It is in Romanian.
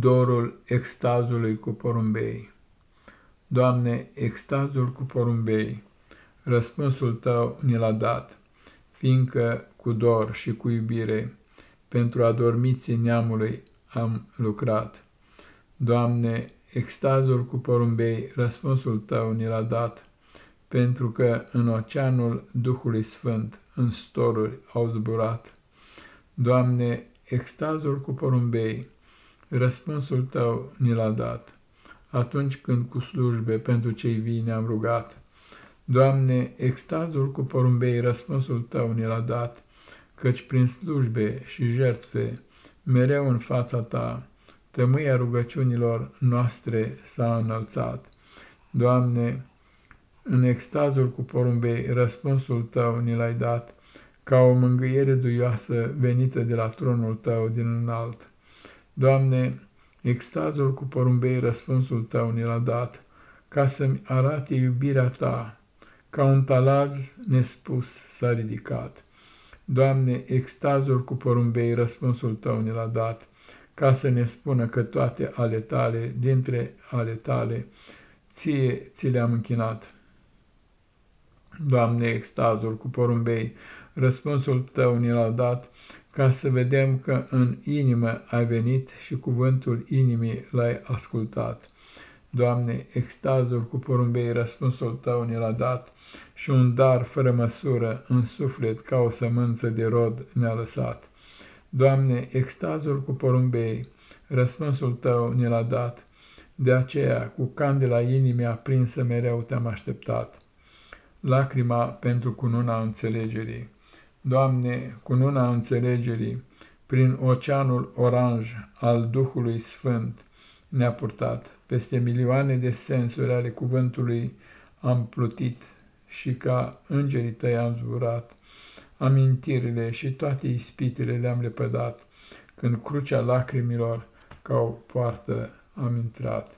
dorul extazului cu porumbei. Doamne, extazul cu porumbei, răspunsul Tău ni l-a dat, fiindcă cu dor și cu iubire pentru adormiții neamului am lucrat. Doamne, extazul cu porumbei, răspunsul Tău ni l-a dat, pentru că în oceanul Duhului Sfânt, în storuri au zburat. Doamne, extazul cu porumbei, Răspunsul tău ni l-a dat, atunci când cu slujbe pentru cei vii ne-am rugat. Doamne, extazul cu porumbei, răspunsul tău ni l-a dat, căci prin slujbe și jertfe, mereu în fața ta, tămâia rugăciunilor noastre s-a înălțat. Doamne, în extazul cu porumbei, răspunsul tău ni l-ai dat, ca o mângâiere duioasă venită de la tronul tău din înalt. Doamne, extazul cu porumbei răspunsul Tău ni l-a dat, ca să-mi arate iubirea Ta, ca un talaz nespus s-a ridicat. Doamne, extazul cu porumbei răspunsul Tău ni l-a dat, ca să ne spună că toate ale Tale, dintre ale Tale, Ție ți le-am închinat. Doamne, extazul cu porumbei, răspunsul Tău ni l-a dat, ca să vedem că în inimă ai venit și cuvântul inimii l-ai ascultat. Doamne, extazul cu porumbei răspunsul Tău ne l-a dat și un dar fără măsură în suflet ca o sămânță de rod ne-a lăsat. Doamne, extazul cu porumbei, răspunsul Tău ne l-a dat, de aceea cu candela inimii aprinsă mereu te-am așteptat. Lacrima pentru cununa înțelegerii. Doamne, cu luna înțelegerii, prin oceanul oranj al Duhului Sfânt ne-a purtat, peste milioane de sensuri ale cuvântului am plutit și ca îngerii tăi am zburat, amintirile și toate ispitele le-am lepădat, când crucea lacrimilor ca o poartă am intrat.